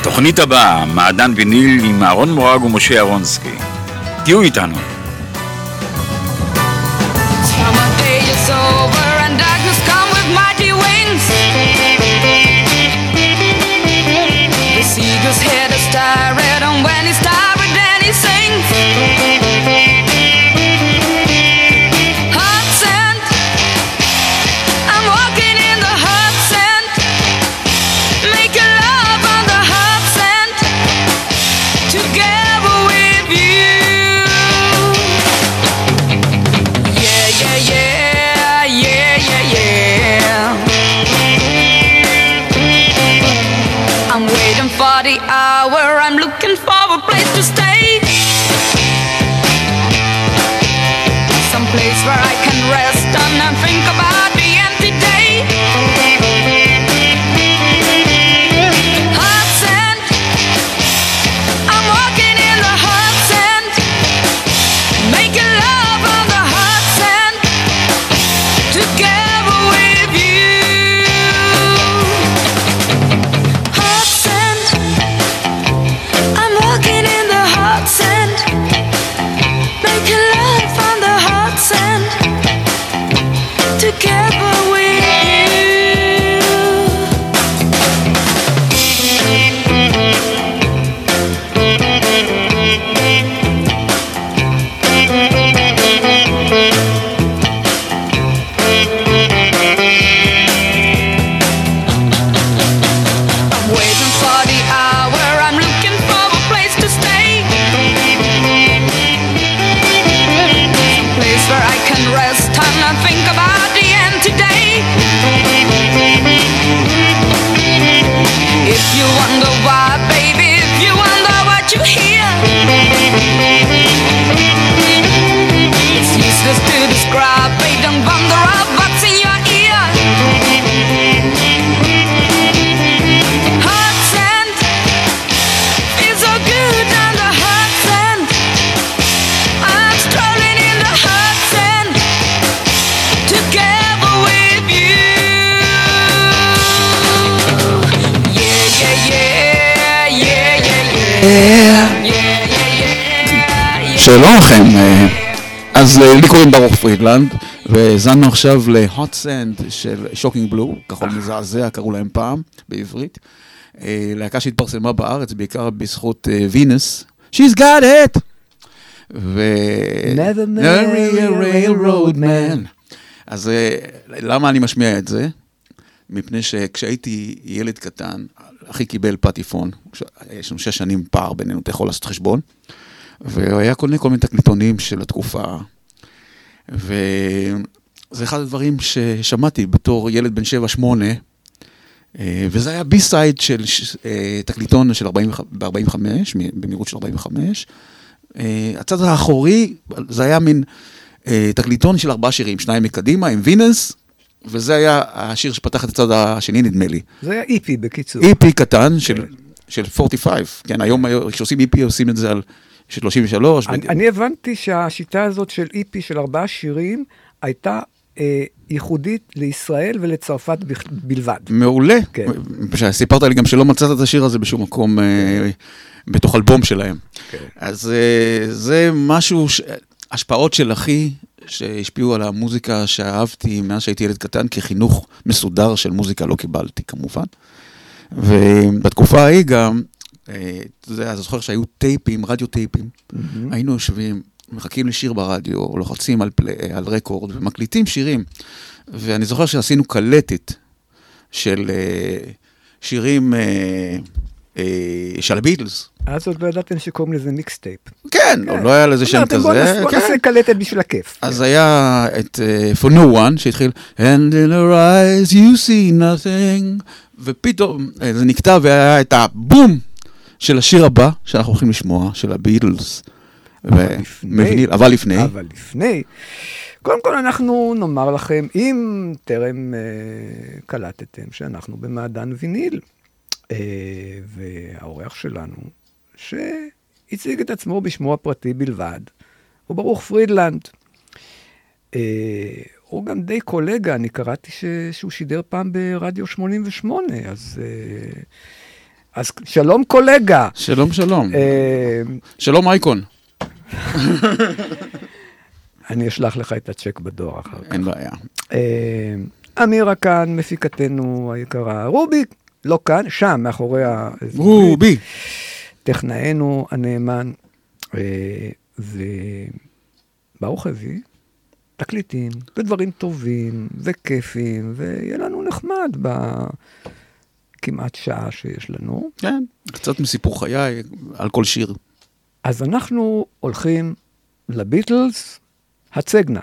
התוכנית הבאה, מעדן ויניל עם אהרון מורג ומשה אהרונסקי. תהיו איתנו. Seagulls head a star red, and when he started, then he sings. לי קוראים ברוך פרידלנד, והאזנו עכשיו ל- Hot Sand של שוקינג בלו, כחול מזעזע קראו להם פעם, בעברית. אה, להקה שהתפרסמה בארץ, בעיקר בזכות אה, Venus, She's got it! ו... Never marry a railroad man. אז אה, למה אני משמיע את זה? מפני שכשהייתי ילד קטן, אחי קיבל פטיפון, יש לנו שש שנים פער בינינו, אתה יכול לעשות חשבון, והוא היה קונה כל מיני תקליטונים של התקופה, וזה אחד הדברים ששמעתי בתור ילד בן 7-8, אה, וזה היה B side של אה, תקליטון של 45, ב-45, במהירות של 45. אה, הצד האחורי, זה היה מין תקליטון של ארבעה שירים, שניים מקדימה עם Venus, וזה היה השיר שפתח את הצד השני, נדמה לי. זה היה EP בקיצור. EP קטן של, של 45, כן, היום היום כשעושים איפי עושים את זה על 33. אני, אני הבנתי שהשיטה הזאת של איפי של ארבעה שירים הייתה אה, ייחודית לישראל ולצרפת בכ- בלבד. מעולה. כן. סיפרת לי גם שלא מצאת את השיר הזה בשום מקום אה, בתוך אלבום שלהם. כן. אז אה, זה משהו, ש... השפעות של אחי שהשפיעו על המוזיקה שאהבתי מאז שהייתי ילד קטן, כי חינוך מסודר של מוזיקה לא קיבלתי כמובן. ובתקופה ההיא גם, אתה יודע, אתה זוכר שהיו טייפים, רדיו טייפים, היינו יושבים, מחכים לשיר ברדיו, לוחצים על, play, על record ומקליטים שירים. ואני זוכר שעשינו קלטת של אה, שירים אה, אה, של הביטלס. אז עוד לא ידעתם שקוראים לזה mixtape. כן, עוד לא היה לזה שם אמרתם, בוא כזה. נעשה- כן. קלטת בשביל הכיף. אז היה את uh, For No One שהתחיל And in her eyes you see nothing ופתאום אה, זה נקטע והיה את הבום של השיר הבא שאנחנו הולכים לשמוע, של הביטלס. לפני- אבל לפני, אבל לפני, קודם כל אנחנו נאמר לכם, אם טרם אה, קלטתם, שאנחנו במעדן ויניל, אה, והאורח שלנו, שהציג את עצמו בשמו הפרטי בלבד, הוא ברוך פרידלנד. אה, הוא גם די קולגה, אני קראתי ש... שהוא שידר פעם ברדיו 88, אז, אה, אז שלום קולגה. שלום שלום, אה, שלום אייקון, אני אשלח לך את הצ'ק בדואר אחר כך. אין בעיה. אה, אמירה כאן, מפיקתנו היקרה. רובי, לא כאן, שם, מאחורי ה... רובי, טכנאינו הנאמן. אה, וברוך הביא תקליטים, ודברים טובים, וכיפים, ויהיה לנו נחמד בכמעט שעה שיש לנו. כן, קצת מסיפור חיי על כל שיר. אז אנחנו הולכים לביטלס, הצגנה.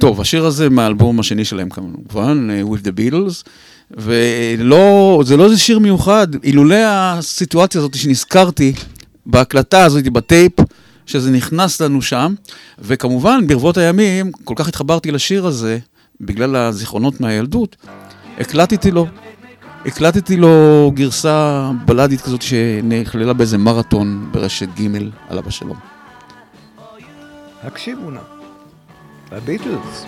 טוב, השיר הזה מהאלבום השני שלהם כמובן, אה, With the Beatles, ולא, זה לא איזה שיר מיוחד, אילולא הסיטואציה הזאת שנזכרתי בהקלטה הזאת, בטייפ, שזה נכנס לנו שם, וכמובן, ברבות הימים, כל כך התחברתי לשיר הזה, בגלל הזיכרונות מהילדות, הקלטתי לו. הקלטתי לו גרסה בלדית כזאת שנכללה באיזה מרתון ברשת ג' עליו השלום. הקשיבו נא, לביטלס.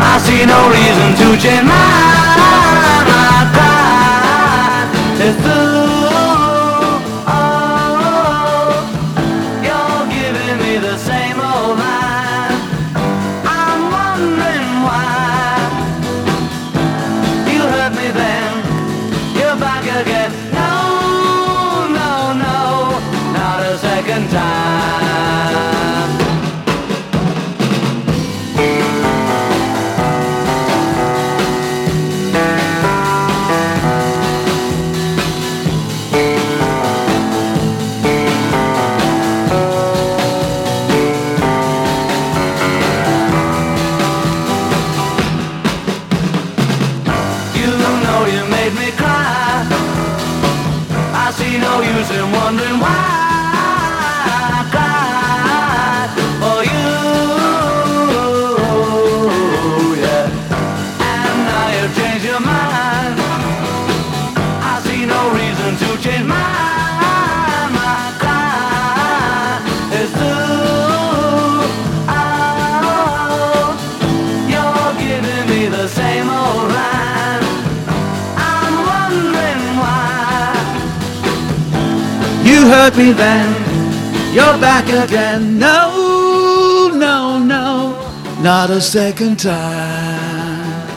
I see no reason to change my mind. It's through. Hurt me then, you're back again. No, no, no, not a second time.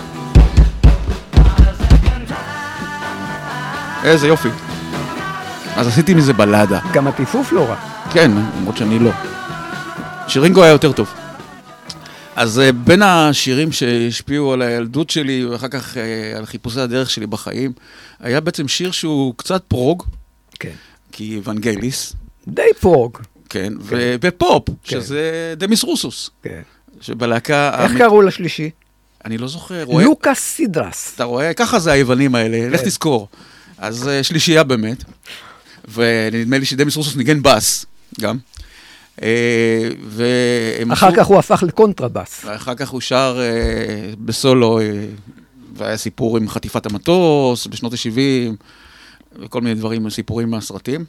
איזה יופי. אז עשיתי מזה בלדה. גם הטיפוף לא רע. כן, למרות שאני לא. שרינגו היה יותר טוב. אז אה, בין השירים שהשפיעו על הילדות שלי, ואחר כך אה, על חיפושי הדרך שלי בחיים, היה בעצם שיר שהוא קצת פרוג, כן. כי ונגליס, די פרוג. כן, ו- ופופ, שזה דמיס רוסוס, כן. שבלהקה... איך המ- קראו לשלישי? אני לא זוכר, רואה... לוקאס סידרס. אתה רואה? ככה זה היוונים האלה, לך כן. תזכור. אז אה, שלישייה באמת, ונדמה לי שדמיס רוסוס ניגן בס גם. אה, והם אחר עשו- כך הוא הפך לקונטרבאס. ואחר כך הוא שר אה, בסולו, אה, והיה סיפור עם חטיפת המטוס בשנות ה-70, וכל מיני דברים, סיפורים מהסרטים.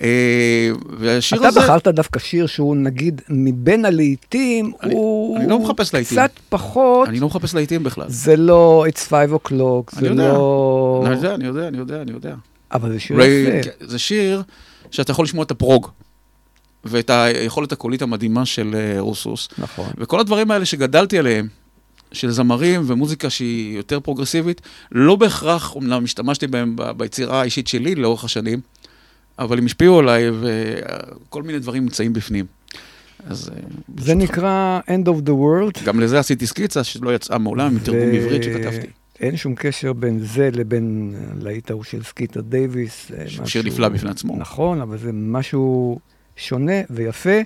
אה, והשיר אתה הזה... בחרת דווקא שיר שהוא נגיד מבין הלהיטים, אני- הוא אני לא מחפש להיטים. קצת פחות, אני לא מחפש להיטים בכלל. זה לא It's five o'clock, אני זה יודע. לא... אני יודע, אני יודע, אני יודע, אני יודע. אבל זה שיר יפה. כן, זה שיר שאתה יכול לשמוע את הפרוג, ואת היכולת הקולית המדהימה של אה, רוסוס. נכון. וכל הדברים האלה שגדלתי עליהם, של זמרים ומוזיקה שהיא יותר פרוגרסיבית, לא בהכרח, אומנם השתמשתי בהם ב- ביצירה האישית שלי לאורך השנים, אבל הם השפיעו עליי, וכל מיני דברים נמצאים בפנים. אז אה, זה נקרא End of the World. גם לזה עשיתי סקיצה שלא יצאה מעולם, עם תרגום ו- עברית שכתבתי. אין שום קשר בין זה לבין הלהיט ההוא של סקיטר דייוויס. זה שיר משהו- נפלא בפני עצמו. נכון, אבל זה משהו שונה ויפה.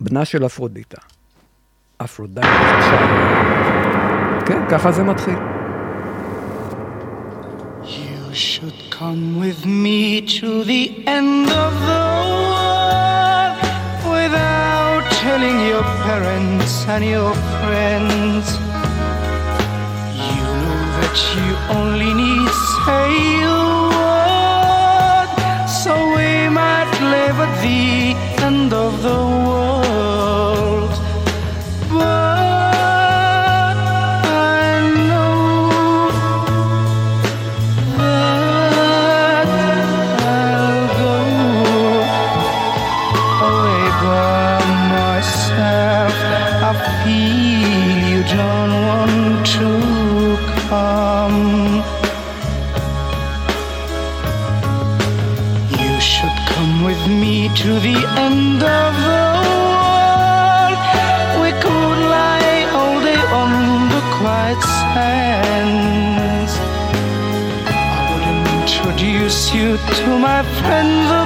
בנה של אפרודיטה. אפרודיטה. כן, ככה זה מתחיל. You should come with me to the end of the world without telling your parents and your friends. You know that you only need say a word, so we might live at the end of the world. Come. You should come with me to the end of the world. We could lie all day on the quiet sands. I would introduce you to my friend the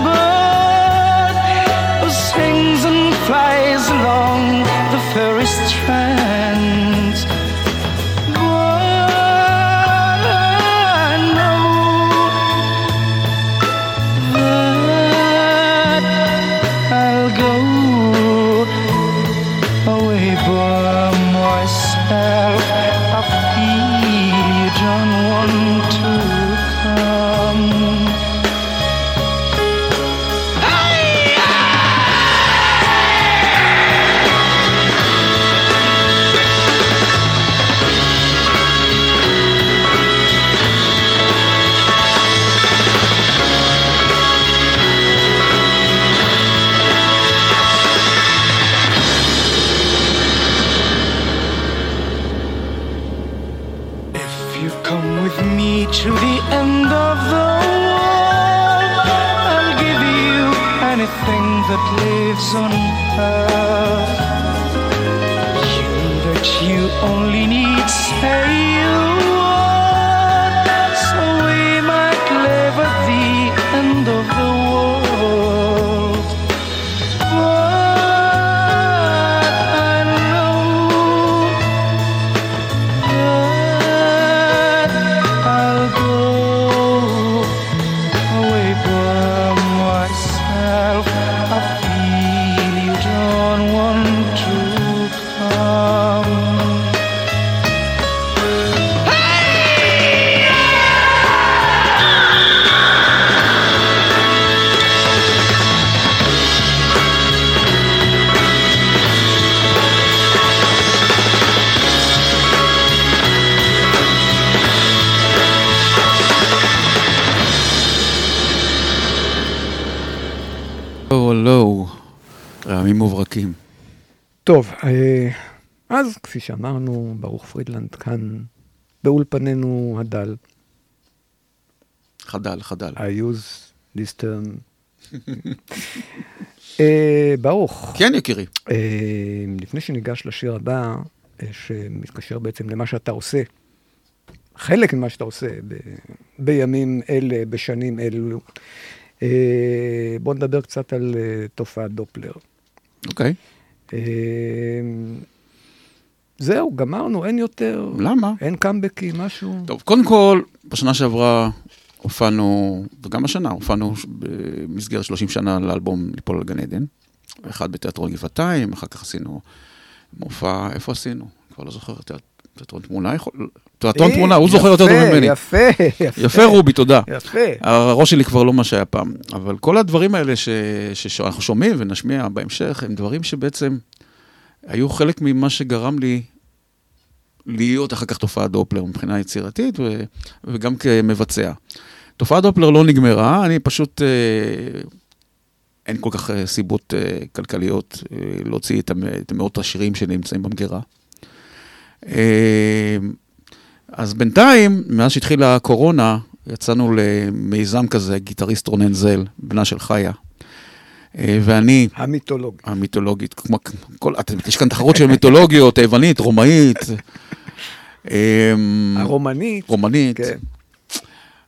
מוברקים. טוב, אה, אז כפי שאמרנו, ברוך פרידלנד כאן באולפנינו הדל, חדל, חדל. היוז ליסטרן. אה, ברוך, כן, יקירי. אה, לפני שניגש לשיר הבא, אה, שמתקשר בעצם למה שאתה עושה, חלק ממה שאתה עושה ב, בימים אלה, בשנים אלו, אה, בוא נדבר קצת על אה, תופעת דופלר. אוקיי. אה, זהו, גמרנו, אין יותר, למה? אין קאמבקים, משהו. טוב, קודם כל, בשנה שעברה הופענו, וגם השנה הופענו במסגרת 30 שנה לאלבום ליפול על גן עדן. אחד בתיאטרון גבעתיים, אחר כך עשינו מופע, איפה עשינו? כבר לא זוכר, תיאט- תיאטרון תמונה יכול... תיאטרון אה, תמונה, הוא זוכר יותר טוב ממני. יפה, יפה. יפה רובי, תודה. יפה. הראש שלי כבר לא מה שהיה פעם, אבל כל הדברים האלה ש... שאנחנו שומעים ונשמיע בהמשך, הם דברים שבעצם היו חלק ממה שגרם לי להיות אחר כך תופעת דופלר מבחינה יצירתית ו... וגם כמבצע. תופעת דופלר לא נגמרה, אני פשוט... אה, אין כל כך אה, סיבות כלכליות להוציא. את מאות השירים שנמצאים במגירה. אה, אז בינתיים, מאז שהתחילה הקורונה, יצאנו למיזם כזה, גיטריסט רונן זל, בנה של חיה. אה, ואני, המיתולוגי. המיתולוגית, כמו כל, את- יש כאן תחרות של מיתולוגיות, היוונית, רומאית. אמ, הרומנית. רומנית. כן.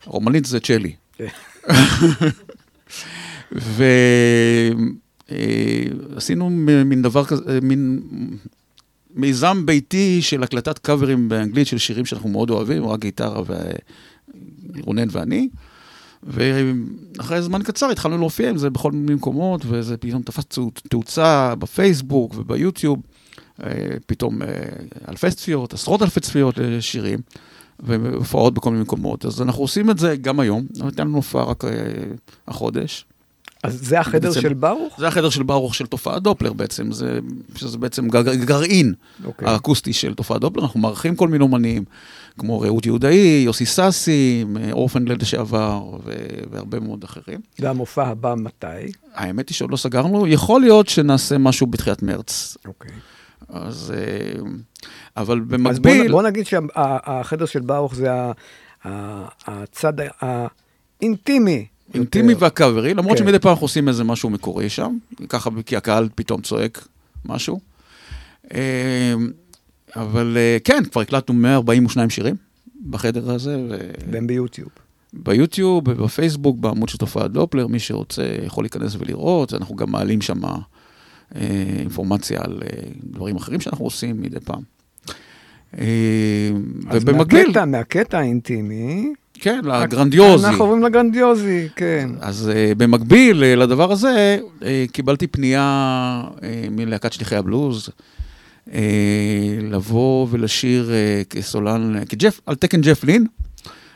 רומנית זה צ'לי. כן. ועשינו מין דבר כזה, מין מיזם ביתי של הקלטת קאברים באנגלית של שירים שאנחנו מאוד אוהבים, רק גיטרה ורונן ואני. ואחרי זמן קצר התחלנו להופיע עם זה בכל מיני מקומות, וזה פתאום תפס תאו- תאוצה בפייסבוק וביוטיוב, אה, פתאום אה, אלפי צפיות, עשרות אלפי צפיות לשירים, והופעות בכל מיני מקומות. אז אנחנו עושים את זה גם היום, הייתה לנו הופעה רק אה, החודש. אז זה החדר בדצמבר. של ברוך? זה החדר של ברוך של תופעת דופלר בעצם, זה, שזה בעצם גר, גרעין אוקיי. האקוסטי של תופעת דופלר, אנחנו מארחים כל מיני אומנים, כמו רעות יהודאי, יוסי סאסי, אורפנדלד לשעבר, ו- והרבה מאוד אחרים. והמופע הבא מתי? האמת היא שעוד לא סגרנו, יכול להיות שנעשה משהו בתחילת מרץ, אוקיי. אז... אה, אבל אז בוא, במקביל, בוא נגיד שהחדר של ברוך זה הצד האינטימי. אינטימי. והקאברי, למרות כן. שמדי פעם אנחנו עושים איזה משהו מקורי שם, ככה כי הקהל פתאום צועק משהו. אה, אבל אה, כן, כבר הקלטנו 142 שירים בחדר הזה, והם ביוטיוב. ביוטיוב, בפייסבוק, בעמוד של תופעת דופלר, מי שרוצה יכול להיכנס ולראות, אנחנו גם מעלים שם אה, אינפורמציה על אה, דברים אחרים שאנחנו עושים מדי פעם. אה, אז ובמקביל, מהקטע, מהקטע האינטימי, כן, לגרנדיוזי. אנחנו עוברים לגרנדיוזי, כן. אז uh, במקביל uh, לדבר הזה, uh, קיבלתי פנייה uh, מלהקת שליחי הבלוז, uh, לבוא ולשיר uh, כסולן, uh, כג'ף, על תקן ג'ף לין,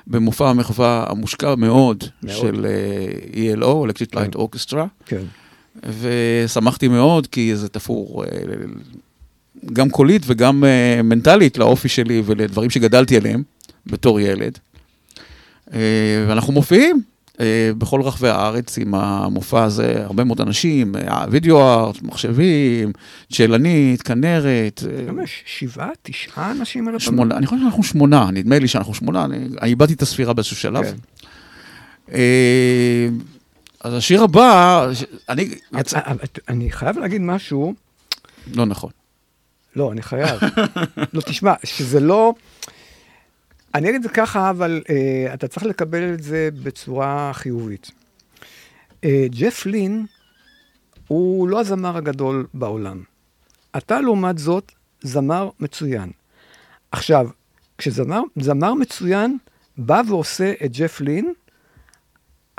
במופע המחווה המושקע מאוד, מאוד. של uh, ELO, Electric כן. Light Orchestra, כן. ושמחתי מאוד, כי זה תפור uh, גם קולית וגם uh, מנטלית לאופי שלי ולדברים שגדלתי עליהם בתור ילד. אה, ואנחנו מופיעים אה, בכל רחבי הארץ עם המופע הזה, הרבה מאוד אנשים, אה, וידאו ארט, מחשבים, שאלנית, כנרת. כמה יש? שבעה, תשעה אנשים על הבמה? שמונה, אני חושב שאנחנו שמונה, נדמה לי שאנחנו שמונה, אני איבדתי את הספירה באיזשהו שלב. כן. אה, אז השיר הבא, אני, אני חייב להגיד משהו, לא נכון. לא, אני חייב. לא, תשמע, שזה לא... אני אגיד את זה ככה, אבל uh, אתה צריך לקבל את זה בצורה חיובית. Uh, ג'ף לין הוא לא הזמר הגדול בעולם. אתה, לעומת זאת, זמר מצוין. עכשיו, כשזמר זמר מצוין בא ועושה את ג'ף לין,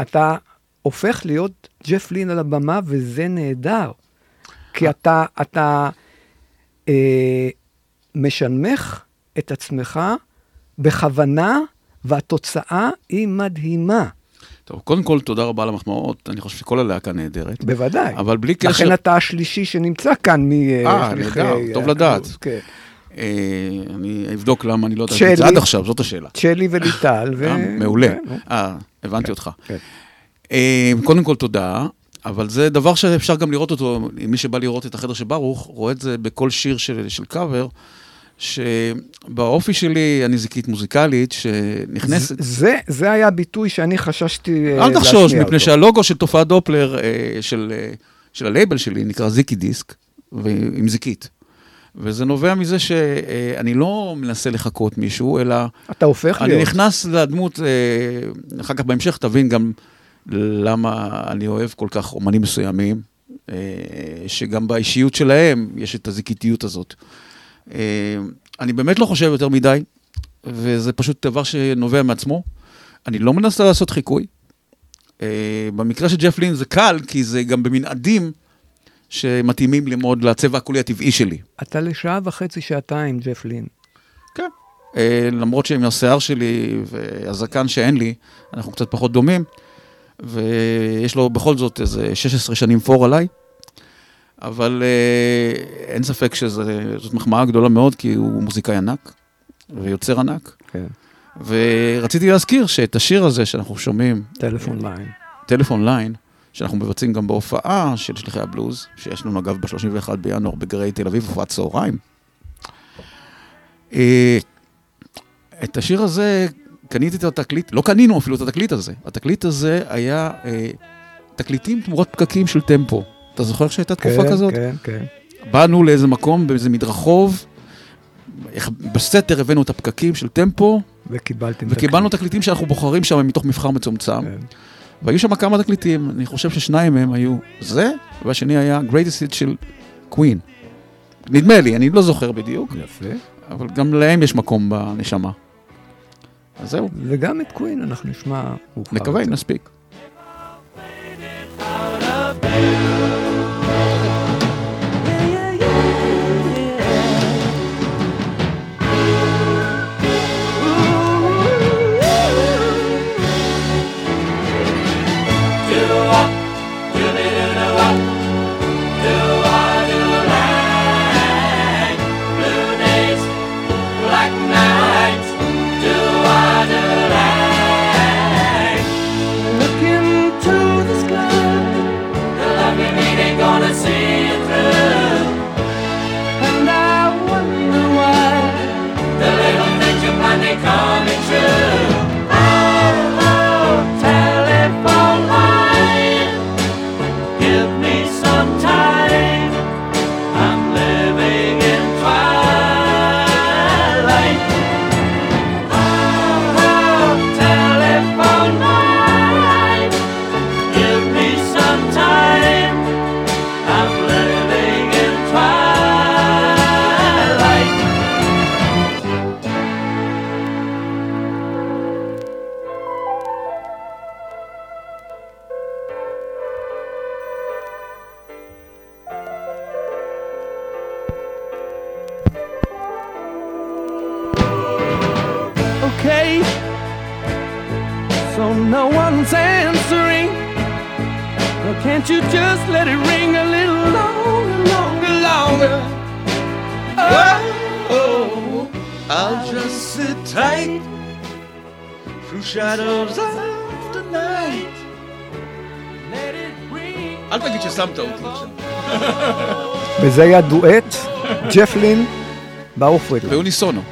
אתה הופך להיות ג'ף לין על הבמה, וזה נהדר. כי אתה, אתה אה, משנמך את עצמך בכוונה, והתוצאה היא מדהימה. טוב, קודם כל, תודה רבה על המחמאות, אני חושב שכל הלהקה נהדרת. בוודאי. אבל בלי קשר... לכן אתה השלישי שנמצא כאן אה, משליחי... נהדר, טוב לדעת. כן. אה, אני אבדוק למה אני לא יודעת שלי. את זה עד עכשיו, זאת השאלה. צ'לי וליטל. אה, מעולה. כן. אה, הבנתי אותך. כן. אה, קודם כל תודה, אבל זה דבר שאפשר גם לראות אותו, מי שבא לראות את החדר של ברוך, רואה את זה בכל שיר של, של קאבר, שבאופי שלי אני זיקית מוזיקלית, שנכנסת... זה, זה היה ביטוי שאני חששתי אה, אל תחשוש, להשמיע מפני אותו. שהלוגו של תופעת דופלר, אה, של, אה, של הלייבל שלי, נקרא זיקי דיסק, עם זיקית. וזה נובע מזה שאני לא מנסה לחקות מישהו, אלא אתה הופך אני להיות. נכנס לדמות, אחר כך בהמשך תבין גם למה אני אוהב כל כך אומנים מסוימים, אה, שגם באישיות שלהם יש את הזיקיתיות הזאת. אה, אני באמת לא חושב יותר מדי, וזה פשוט דבר שנובע מעצמו. אני לא מנסה לעשות חיקוי. אה, במקרה של ג'ף לין זה קל, כי זה גם במנעדים שמתאימים לי מאוד לצבע הקולי הטבעי שלי. אתה לשעה וחצי, שעתיים, ג'ף לין. כן. למרות שעם השיער שלי והזקן שאין לי, אנחנו קצת פחות דומים, ויש לו בכל זאת איזה 16 שנים פור עליי, אבל אה, אין ספק שזאת מחמאה גדולה מאוד, כי הוא מוזיקאי ענק ויוצר ענק. כן. ורציתי להזכיר שאת השיר הזה שאנחנו שומעים, טלפון ליין. טלפון ליין, שאנחנו מבצעים גם בהופעה של שליחי הבלוז, שיש לנו אגב ב-31 בינואר בגרי תל אביב, הופעת צהריים. אה, את השיר הזה, קניתי את התקליט, לא קנינו אפילו את התקליט הזה. התקליט הזה היה אה, תקליטים תמורת פקקים של טמפו. אתה זוכר שהייתה תקופה כן, כזאת? כן, כן. באנו לאיזה מקום, באיזה מדרחוב, בסתר הבאנו את הפקקים של טמפו, וקיבלתם וקיבלנו תקליט. תקליטים שאנחנו בוחרים שם מתוך מבחר מצומצם. כן. והיו שם כמה תקליטים, אני חושב ששניים מהם היו זה, והשני היה greatest hit של קווין. נדמה לי, אני לא זוכר בדיוק, יפה. אבל גם להם יש מקום בנשמה. אז זהו, וגם את קווין אנחנו נשמע מאוחר נקווה. נספיק. Well, can't you just let it ring a little longer, longer, longer? Oh, I'll just sit tight through shadows of the night. Let it ring. אל תגיד ששמת אותי עכשיו. וזה היה דואט, ג'ף לין, ברוך פרידלנד. באוניסונו. I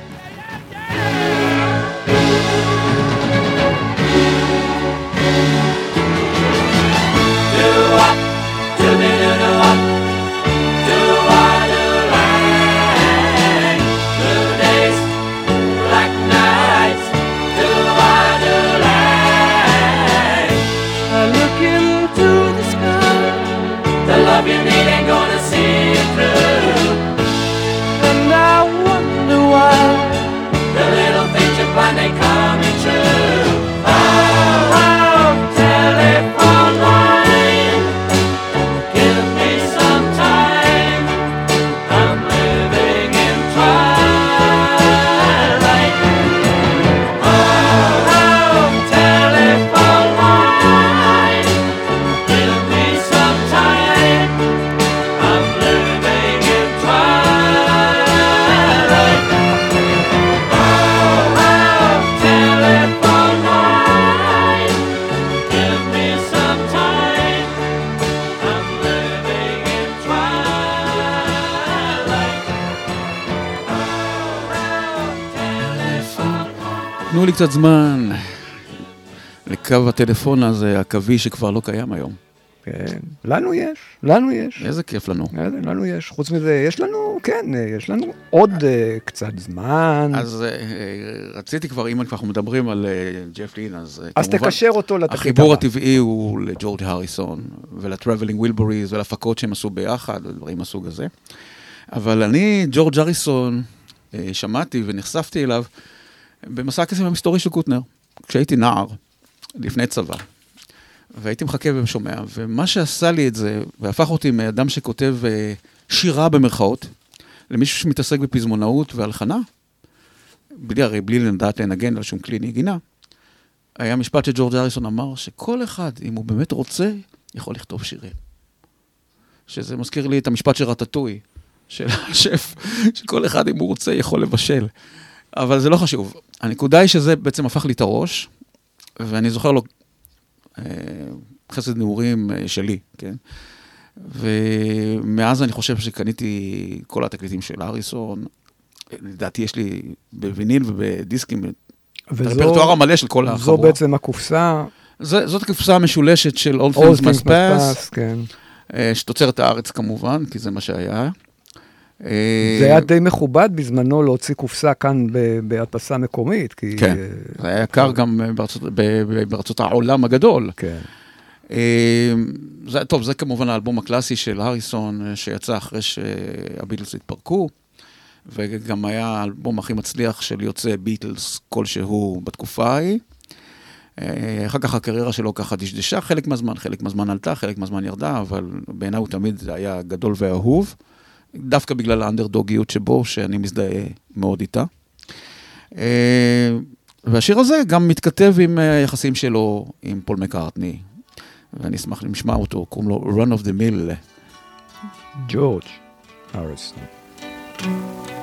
קצת זמן לקו הטלפון הזה, הקווי שכבר לא קיים היום. כן, לנו יש, לנו יש. איזה כיף לנו. לנו יש. חוץ מזה, יש לנו, כן, יש לנו עוד אה, קצת זמן. אז אה, רציתי כבר, אם אנחנו מדברים על אה, ג'ף לין, אז אז כמובן, תקשר אותו לתקליט החיבור. הטבעי הוא לג'ורג' הריסון, ול Traveling Wilburys, ולהפקות שהם עשו ביחד, ודברים מהסוג הזה. אבל אני, ג'ורג' הריסון, שמעתי ונחשפתי אליו במסע הקסם המסתורי של קוטנר, כשהייתי נער, לפני צבא. והייתי מחכה ושומע, ומה שעשה לי את זה, והפך אותי מאדם שכותב אה, שירה במרכאות, למישהו שמתעסק בפזמונאות והלחנה, בלי הרי בלי לדעת לנגן על שום כלי נגינה, היה משפט שג'ורג' אריסון אמר, שכל אחד, אם הוא באמת רוצה, יכול לכתוב שירים. שזה מזכיר לי את המשפט של רטטוי, של השף, שכל אחד, אם הוא רוצה, יכול לבשל. אבל זה לא חשוב. הנקודה היא שזה בעצם הפך לי את הראש, ואני זוכר לו אה, חסד נעורים אה, שלי, כן? ומאז אני חושב שקניתי כל התקליטים של אריסון. לדעתי יש לי בוויניל ובדיסקים את וזו- הרפרטואר המלא של כל זו החבורה. בעצם הקופסה, זה, זאת הקופסה המשולשת של All Things Must Pass, Pass, כן. אה, שתוצרת הארץ כמובן, כי זה מה שהיה. אה, זה היה די מכובד בזמנו להוציא קופסה כאן בהדפסה מקומית, כי... כן, אה, זה היה יקר גם בארצות, העולם הגדול. כן. אה, זה, טוב, זה כמובן האלבום הקלאסי של הריסון, שיצא אחרי שהביטלס התפרקו, וגם היה האלבום הכי מצליח של יוצא ביטלס כלשהו בתקופה ההיא. אחר כך הקריירה שלו ככה דשדשה, חלק מהזמן, חלק מהזמן עלתה, חלק מהזמן ירדה, אבל בעיניי הוא תמיד היה גדול ואהוב, דווקא בגלל האנדרדוגיות שבו, שאני מזדהה מאוד איתה. אה, והשיר הזה גם מתכתב עם היחסים שלו עם פול מקארטני, ואני אשמח נשמע אותו, קוראים לו Run of the Mill. ג'ורג' הריסון.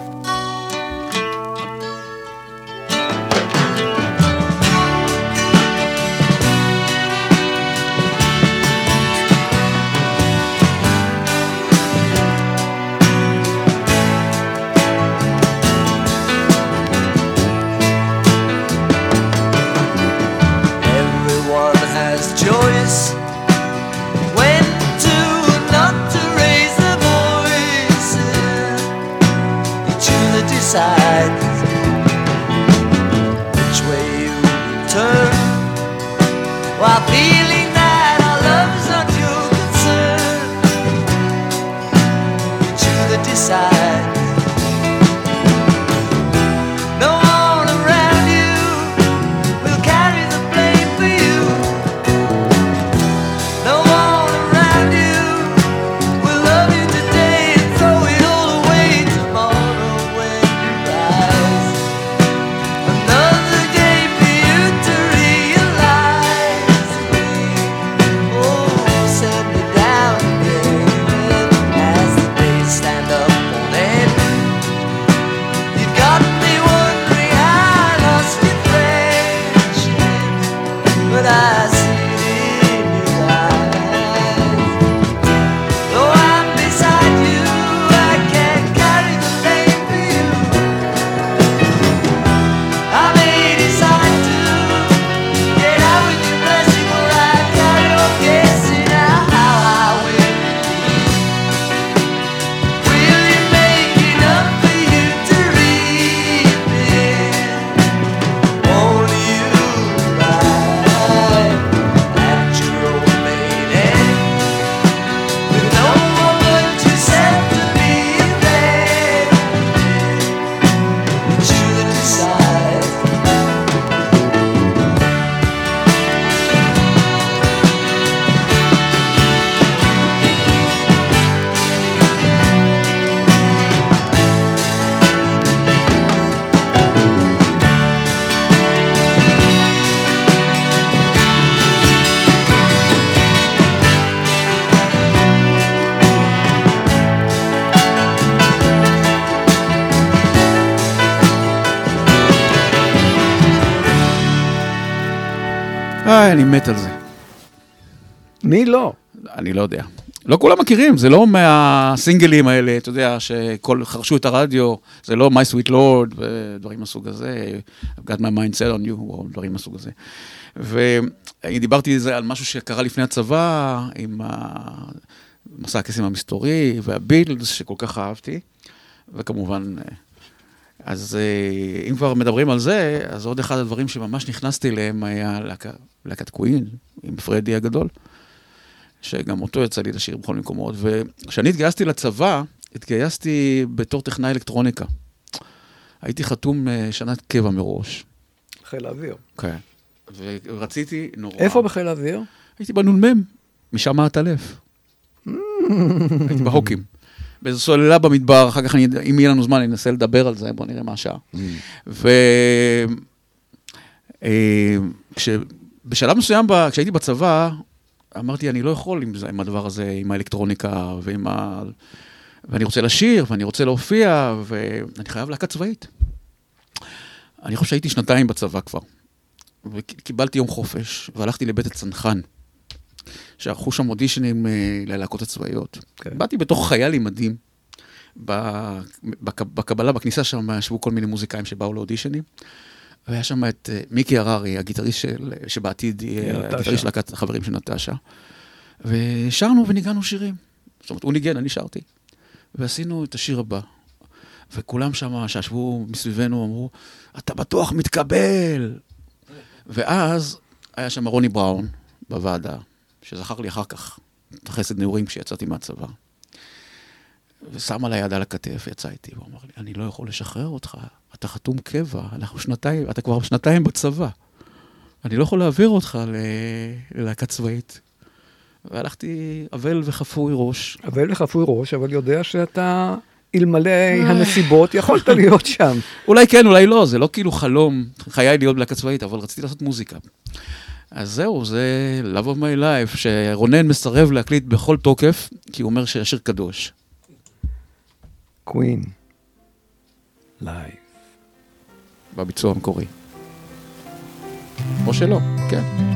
sides. Which way you turn? Well, מת על זה. מי לא? אני לא יודע. לא כולם מכירים, זה לא מהסינגלים האלה, אתה יודע, שכל חרשו את הרדיו, זה לא My Sweet Lord ודברים מסוג הזה, I've got my mind set on you, או דברים מסוג הזה. ואני דיברתי על זה, על משהו שקרה לפני הצבא, עם מסע הקסם המסתורי והביטלס, שכל כך אהבתי, וכמובן, אז אה, אם כבר מדברים על זה, אז עוד אחד הדברים שממש נכנסתי אליהם היה להקת קווין, עם פרדי הגדול. שגם אותו יצא לי לשיר בכל מקומות. וכשאני התגייסתי לצבא, התגייסתי בתור טכנאי אלקטרוניקה. הייתי חתום אה, שנת קבע מראש. חיל האוויר. כן. ורציתי נורא... איפה בחיל האוויר? הייתי בנ"מ, משם העטלף. הייתי בהוקים. באיזו סוללה במדבר, אחר כך אני, אם יהיה לנו זמן, אני אנסה לדבר על זה, בואו נראה מה השעה. ו... אה, כשבשלב מסוים, ב- כשהייתי בצבא, אמרתי, אני לא יכול עם, זה, עם הדבר הזה, עם האלקטרוניקה ועם ה... ואני רוצה לשיר, ואני רוצה להופיע, ואני חייב להקה צבאית. אני חושב שהייתי שנתיים בצבא כבר. וקיבלתי יום חופש, והלכתי לבית הצנחן, שערכו שם אודישנים ללהקות הצבאיות. כן. באתי בתוך חייל עם מדים. בקבלה, בכניסה שם, ישבו כל מיני מוזיקאים שבאו לאודישנים. והיה שם את אה, מיקי הררי, הגיטריסט של, שבעתיד יהיה. הגיטריסט של להקת החברים של נטשה. ושרנו וניגענו שירים. זאת אומרת, הוא ניגן, אני שרתי. ועשינו את השיר הבא. וכולם שם, שישבו מסביבנו, אמרו, אתה בטוח מתקבל. ואז היה שם רוני בראון בוועדה, שזכר לי אחר כך את החסד נעורים כשיצאתי מהצבא. ושם עליי יד על הכתף, יצא איתי, הוא אמר לי, אני לא יכול לשחרר אותך, אתה חתום קבע, אנחנו שנתיים, אתה כבר שנתיים בצבא. אני לא יכול להעביר אותך ללהקה צבאית. והלכתי אבל וחפוי ראש. אבל לחפוי ראש, אבל יודע שאתה, אלמלא הנסיבות, יכולת להיות שם. אולי כן, אולי לא, זה לא כאילו חלום, חיי להיות בלהקה צבאית, אבל רציתי לעשות מוזיקה. אז זהו, זה Love of my life, שרונן מסרב להקליט בכל תוקף, כי הוא אומר שהשיר קדוש. Queen. Live. בביצוע המקורי. או שלא, כן.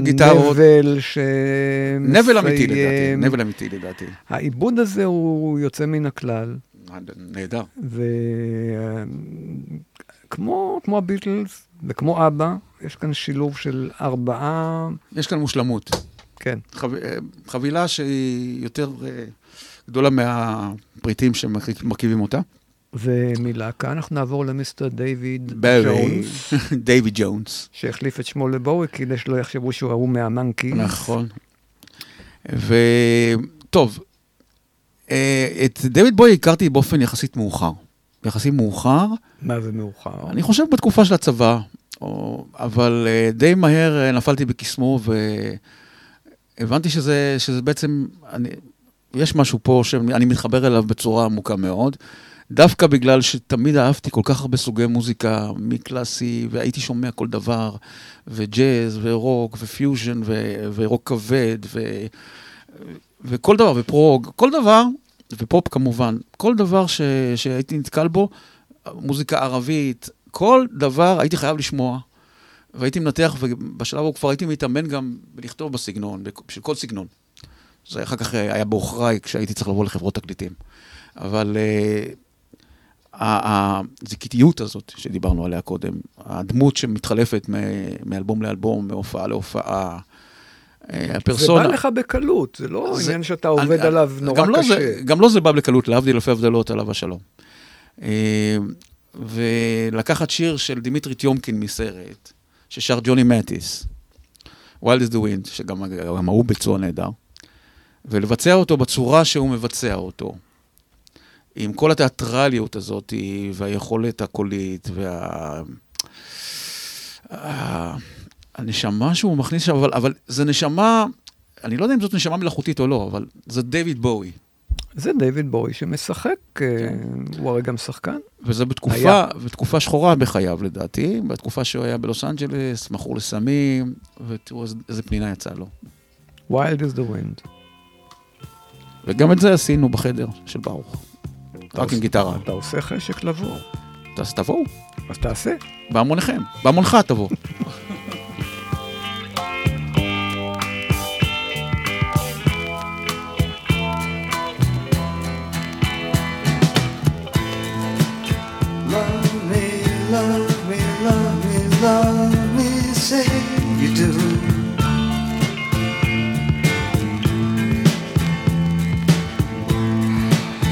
הגיטרות. והנבל ש... נבל אמיתי לדעתי. נבל אמיתי לדעתי. העיבוד הזה הוא יוצא מן הכלל, נהדר. וכמו כמו הביטלס וכמו אבא, יש כאן שילוב של ארבעה, יש כאן מושלמות. כן, חב... אה, חבילה שהיא יותר אה, גדולה מהפריטים שמרכיבים אותה. ומלהקה אנחנו נעבור למיסטר דיוויד ג'ונס, דיוויד ג'ונס. שהחליף את שמו לבואי, כדי שלא יחשבו שהוא ההוא מהמנקי. נכון. וטוב, אה, את דויד בוי הכרתי באופן יחסית מאוחר. יחסית מאוחר, מה זה מאוחר? אני חושב בתקופה של הצבא, או, אבל אה, די מהר אה, נפלתי בקסמו והבנתי שזה, שזה בעצם, אני, יש משהו פה שאני מתחבר אליו בצורה עמוקה מאוד. דווקא בגלל שתמיד אהבתי כל כך הרבה סוגי מוזיקה, מקלאסי, והייתי שומע כל דבר, וג'אז, ורוק, ופיוז'ן, ו- ורוק כבד, ו- וכל דבר, ופרוג, כל דבר, ופופ כמובן, כל דבר ש- שהייתי נתקל בו, מוזיקה ערבית, כל דבר הייתי חייב לשמוע. והייתי מנתח, ובשלב ההוא כבר הייתי מתאמן גם בלכתוב בסגנון, של כל סגנון. זה אחר כך היה בעוכריי כשהייתי צריך לבוא לחברות תקליטים. אבל אה, הזיקיתיות הזאת שדיברנו עליה קודם, הדמות שמתחלפת מאלבום לאלבום, מהופעה להופעה, אה, זה הפרסונה... בא לך בקלות, זה לא זה- עניין שאתה עובד אני- עליו נורא גם לא קשה. זה, גם לא זה בא בקלות, להבדיל אלפי הבדלות, עליו השלום. אה, ולקחת שיר של דימיטרי טיומקין מסרט, ששר ג'וני מטיס, Wild is the Wind, שגם גם ההוא ביצוע נהדר, ולבצע אותו בצורה שהוא מבצע אותו, עם כל התיאטרליות הזאת והיכולת הקולית וה... ה- הנשמה שהוא מכניס שם, אבל, אבל זה נשמה, אני לא יודע אם זאת נשמה מלאכותית או לא, אבל זה דיוויד בואי. זה דיוויד בוי שמשחק, אה, כן. הוא הרי גם שחקן. וזה בתקופה, היה. בתקופה שחורה בחייו לדעתי, בתקופה שהוא היה בלוס אנג'לס, מכור לסמים, ותראו איזה פנינה יצאה לו. Wild is the wind. וגם את זה עשינו בחדר של ברוך. רק עם גיטרה. אתה עושה חשק לבוא, אז תבואו, אז תעשה. בהמוניכם, בהמונך תבוא. Love me, love me, love me, love me, say you do.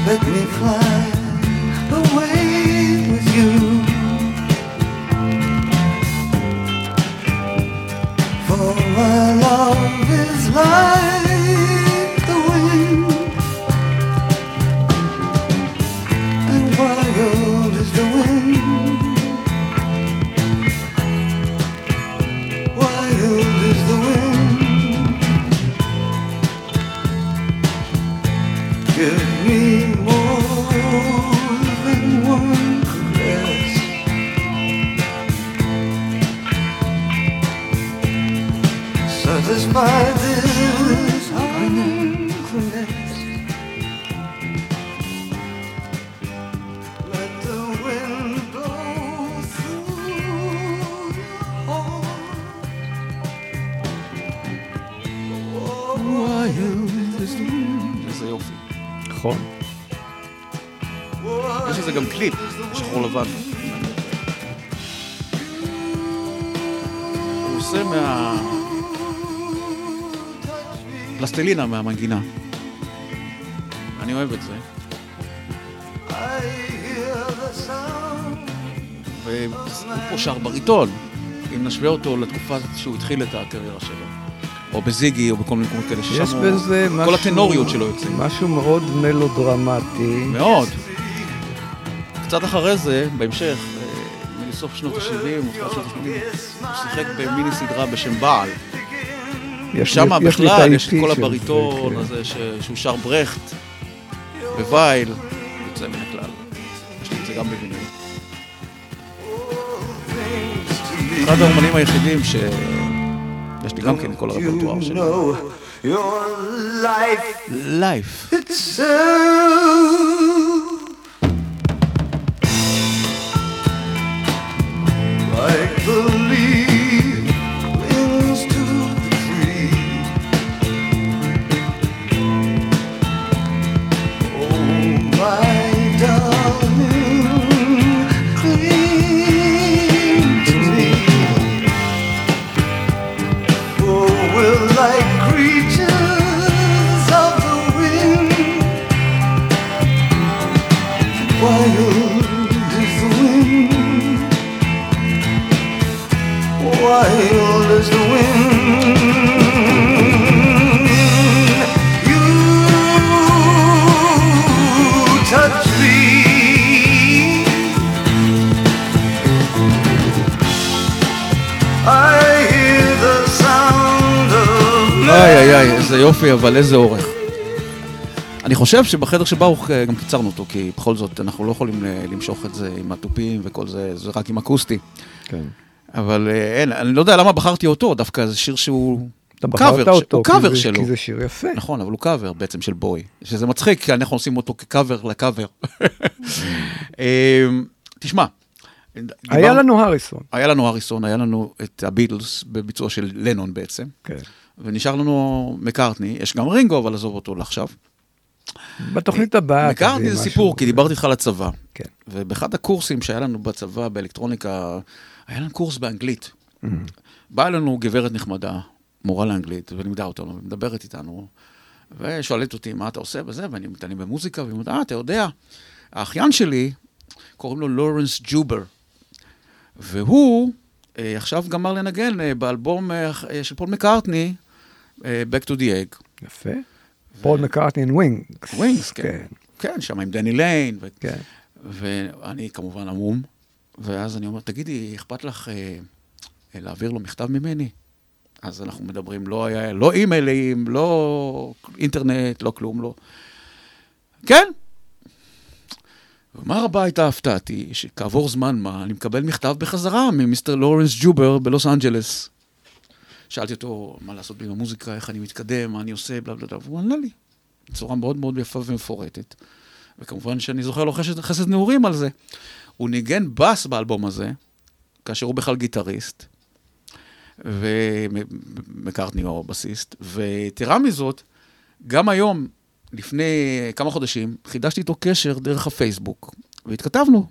Let me fly פלסטלינה מהמנגינה. אני אוהב את זה. והוא פה שר בריטון, אם נשווה אותו לתקופה שהוא התחיל את הקריירה שלו. או בזיגי, או בכל מיני מקומות כאלה, ששם יש הוא- בזה משהו... כל הטנוריות שלו יוצאים. משהו מאוד מלודרמטי. מאוד. קצת אחרי זה, בהמשך, אה, מסוף שנות ה-70 או תחילת שנות ה-80, הוא שיחק במיני סדרה בשם בעל. יש שם בכלל יש את כל הבריטון כן. הזה ש- שהוא שר ברכט, בווייל, יוצא מן הכלל. יש לי את זה גם בוויניל. אחד האומנים היחידים ש... יש לי גם כן את כל הרפרטואר know your life לייף. itself. Like יופי, אבל איזה אורך. אני חושב שבחדר שברוך אה, גם קיצרנו אותו, כי בכל זאת אנחנו לא יכולים אה, למשוך את זה עם התופים וכל זה, זה רק עם אקוסטי. כן. אבל אה, אין, אני לא יודע למה בחרתי אותו, דווקא זה שיר שהוא אתה בחרת קאבר, אותו, הוא קאבר שלו. כי זה שיר יפה. נכון, אבל הוא קאבר בעצם של בוי. שזה מצחיק, כי אנחנו עושים אותו כקאבר לקאבר. אמ, תשמע. היה לנו הריסון. היה לנו הריסון, היה לנו את הביטלס בביצוע של לנון בעצם, כן. ונשאר לנו מקארטני, יש גם רינגו, אבל עזוב אותו לעכשיו. בתוכנית הבאה. מקארטני זה. סיפור, כי דיברתי איתך על הצבא. כן. ובאחד הקורסים שהיה לנו בצבא באלקטרוניקה, היה לנו קורס באנגלית. Mm. באה אלינו גברת נחמדה, מורה לאנגלית, ולימדה אותנו, ומדברת איתנו, ושואלת אותי, מה אתה עושה בזה? ואני מתעניין במוזיקה, והיא אומרת, אה, אתה יודע, האחיין שלי, קוראים לו לורנס ג'ובר, והוא אה, עכשיו גמר לנגן אה, באלבום אה, של פול מקארטני, Back to the Egg. יפה. פול מקארטני and Wing. Wings, כן. כן. כן, שם עם דני ליין. ו... כן. ואני כמובן עמום, ואז אני אומר, תגידי, אכפת לך אה, אה, להעביר לו מכתב ממני? אז אנחנו מדברים, לא היה, לא אימיילים, לא אינטרנט, לא כלום, לא. כן. ומה רבה הייתה הפתעתי, שכעבור זמן מה, אני מקבל מכתב בחזרה ממיסטר לורנס ג'ובר בלוס אנג'לס. שאלתי אותו, מה לעשות עם המוזיקה, איך אני מתקדם, מה אני עושה, בלה בלה בלה, והוא ענה לי, בצורה מאוד מאוד יפה ומפורטת. וכמובן שאני זוכר לו חסד, חסד נעורים על זה. הוא ניגן בס באלבום הזה, כאשר הוא בכלל גיטריסט, ומקארטני הוא הבסיסט, ויתרה מזאת, גם היום, לפני כמה חודשים, חידשתי איתו קשר דרך הפייסבוק, והתכתבנו.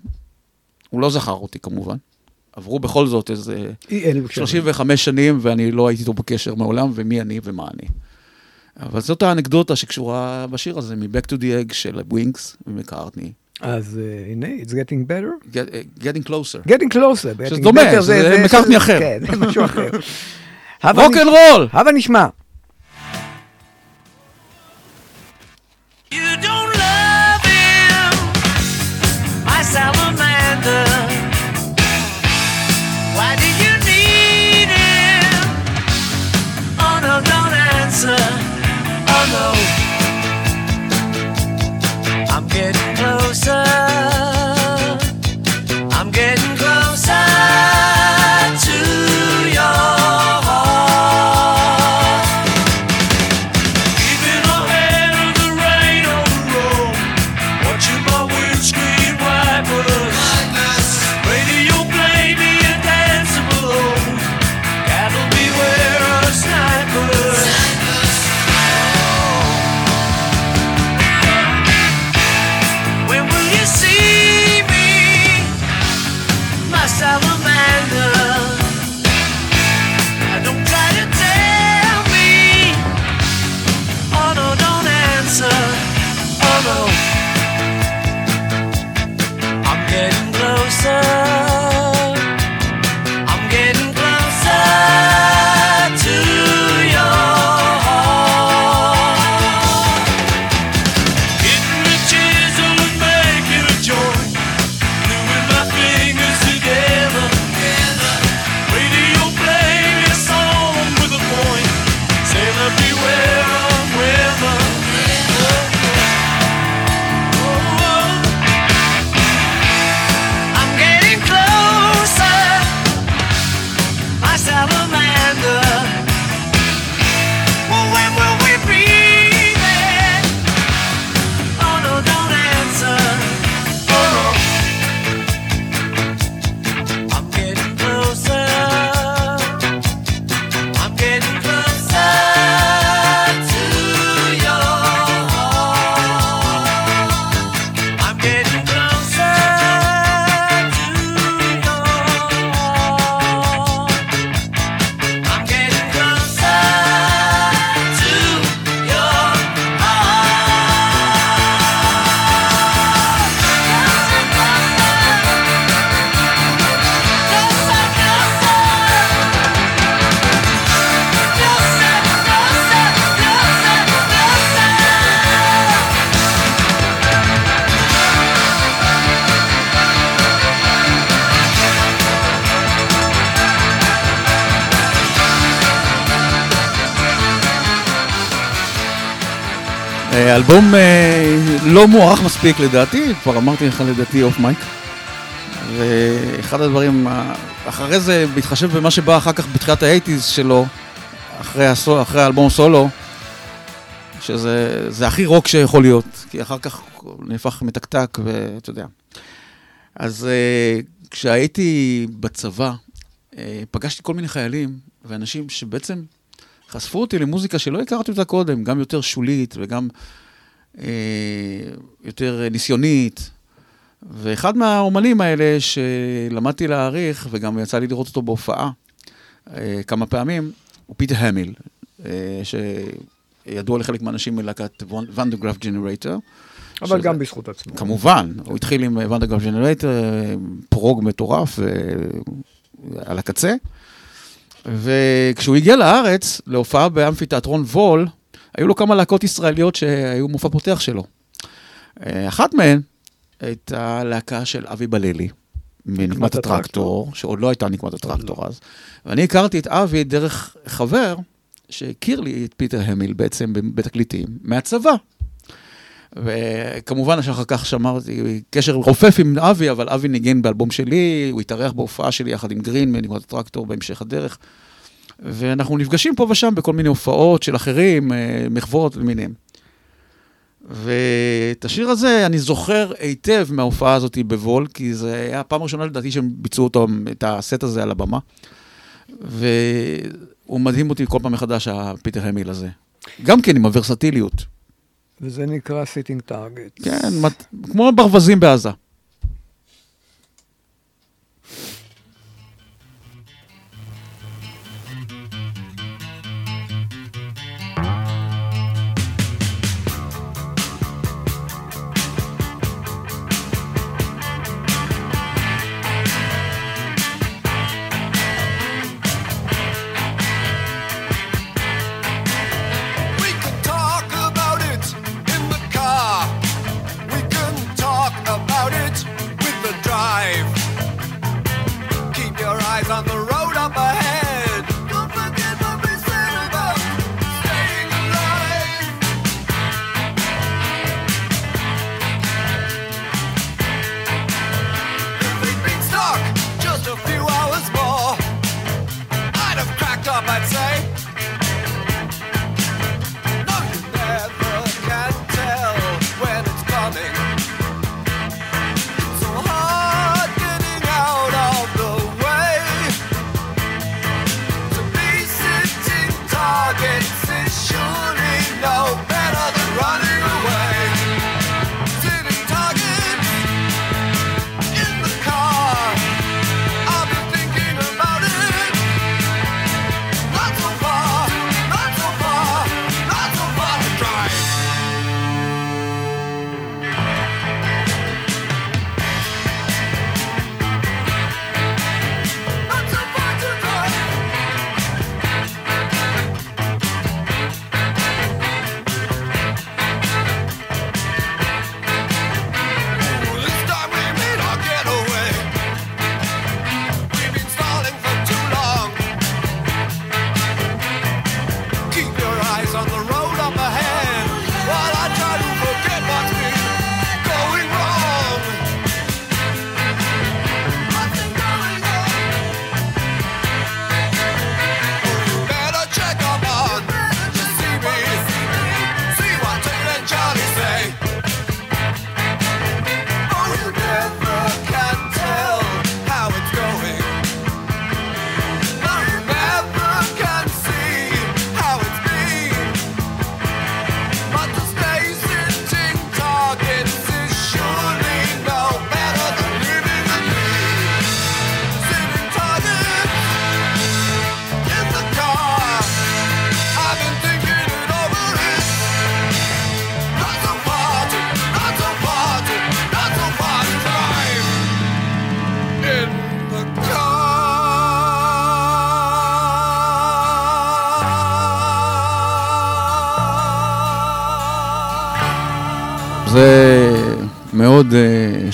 הוא לא זכר אותי כמובן. עברו בכל זאת איזה אי אלו קשרים. 35 שנים, ואני לא הייתי איתו בקשר מעולם, ומי אני ומה אני. אבל זאת האנקדוטה שקשורה בשיר הזה, מ-Back to the Egg של ווינקס ומקארטני. אז אה, הנה, it's getting better. Get- uh, Getting closer. getting closer. שזה דומה, better זה מקארטני אחר. כן, זה משהו אחר. רוק אנד רול! הבה נשמע. אלבום אה, לא מוערך מספיק לדעתי, כבר אמרתי לך לדעתי off mic. ואחד הדברים, אחרי זה, בהתחשב במה שבא אחר כך בתחילת האייטיז שלו, אחרי, הסו, אחרי האלבום סולו, שזה זה הכי רוק שיכול להיות, כי אחר כך הוא נהפך מתקתק ואתה יודע. אז אה, כשהייתי בצבא, אה, פגשתי כל מיני חיילים ואנשים שבעצם חשפו אותי למוזיקה שלא הכרתי אותה קודם, גם יותר שולית וגם יותר ניסיונית. ואחד מהאומנים האלה שלמדתי להעריך, וגם יצא לי לראות אותו בהופעה אה, כמה פעמים, הוא פיטר המיל, אה, שידוע לחלק מהאנשים מלהקת ונדרגרף ג'נרייטור. אבל שזה- גם בזכות עצמו. כמובן, הוא התחיל עם ונדרגרף ג'נרייטור, פרוג מטורף, אה, על הקצה. וכשהוא הגיע לארץ, להופעה באמפי תיאטרון וואהל, היו לו כמה להקות ישראליות שהיו מופע פותח שלו. אה, אחת מהן הייתה להקה של אבי בללי, מנקמת הטרקטור. הטרקטור, שעוד לא הייתה נקמת הטרקטור אז. ואני הכרתי את אבי דרך חבר שהכיר לי את פיטר המיל בעצם בתקליטים, מהצבא. וכמובן שאחר כך שמרתי קשר רופף עם אבי, אבל אבי ניגן באלבום שלי, הוא התארח בהופעה שלי יחד עם גרין מנקמת הטרקטור בהמשך הדרך. ואנחנו נפגשים פה ושם בכל מיני הופעות של אחרים, אה, מחוות למיניהם. ואת השיר הזה אני זוכר היטב מההופעה הזאת בוואהל, כי זה היה הפעם הראשונה לדעתי שהם ביצעו אותו, את הסט הזה על הבמה. והוא מדהים אותי כל פעם מחדש, הפיטר המיל הזה. גם כן עם הוורסטיליות. וזה נקרא Sitting Target. כן, מת- כמו ברווזים בעזה.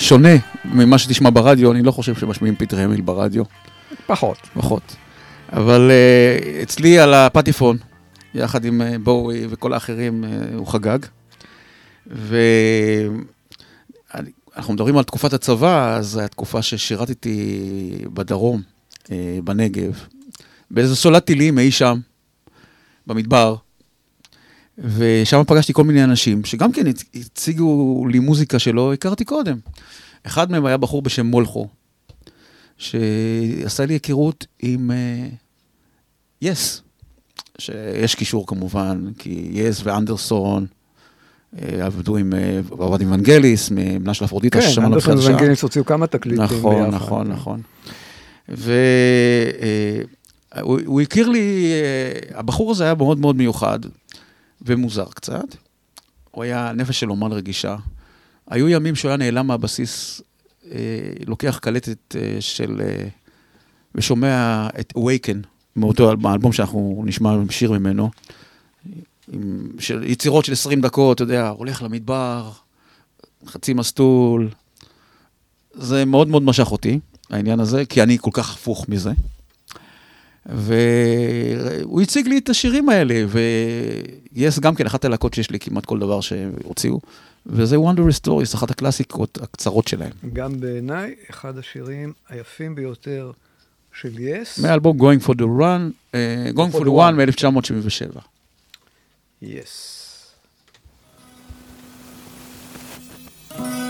שונה ממה שתשמע ברדיו, אני לא חושב שמשמיעים פיטר המיל ברדיו, פחות. פחות. אבל uh, אצלי על הפטיפון, יחד עם uh, בואי וכל האחרים, uh, הוא חגג. ואנחנו מדברים על תקופת הצבא, אז זו התקופה ששירתתי בדרום, אה, בנגב, באיזה סולת טילים אי שם, במדבר. ושם פגשתי כל מיני אנשים שגם כן הצ- הציגו לי מוזיקה שלא הכרתי קודם. אחד מהם היה בחור בשם מולכו, שעשה לי היכרות עם יס, שיש קישור כמובן, כי יס ואנדרסון אה, עבדו עם, אה, עבד עם ונגליס, מבנה של אפרודיטה, כן, ששמענו אנדרסון בתחילת השעה. ונגליס הוציאו כמה תקליטים נכון, ביחד. נכון, נכון. והוא הוא הכיר לי, אה, הבחור הזה היה מאוד מאוד מיוחד ומוזר קצת. הוא היה נפש של אומן רגישה. היו ימים שהוא היה נעלם מהבסיס, אה, לוקח קלטת אה, של... אה, ושומע את Awaken, מאותו אל- האלבום שאנחנו נשמע שיר ממנו, עם של יצירות של 20 דקות, אתה יודע, הולך למדבר, חצי מסטול. זה מאוד מאוד משך אותי, העניין הזה, כי אני כל כך הפוך מזה. והוא הציג לי את השירים האלה, ויס גם כן, אחת הלהקות שיש לי כמעט כל דבר שהוציאו, וזה Wonder Stories, אחת הקלאסיקות הקצרות שלהם. גם בעיניי, אחד השירים היפים ביותר של יס. מהאלבום Going for the Run, אה, Going for the One מ-1977. יס. I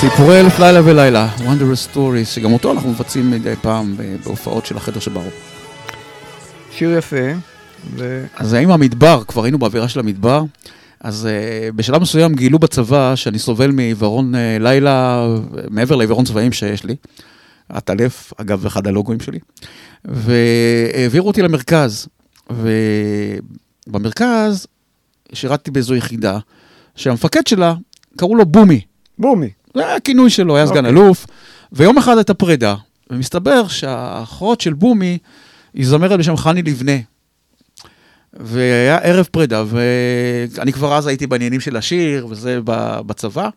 סיפורי אלף לילה ולילה, Wondrous Stories, שגם אותו אנחנו מבצעים מדי פעם בהופעות של החדר שברור. שיר יפה, ו... אז האם המדבר, כבר היינו באווירה של המדבר, אז uh, בשלב מסוים גילו בצבא שאני סובל מעיוורון uh, לילה, מעבר לעיוורון צבעים שיש לי, עטלף, אגב, אחד הלוגוים שלי, והעבירו אותי למרכז, ובמרכז שירתתי באיזו יחידה, שהמפקד שלה, קראו לו בומי. בומי. זה היה הכינוי שלו, היה סגן אוקיי. אלוף, ויום אחד הייתה פרידה, ומסתבר שהאחות של בומי היא זמרת בשם חני לבנה. והיה ערב פרידה, ואני כבר אז הייתי בעניינים של השיר, וזה בצבא.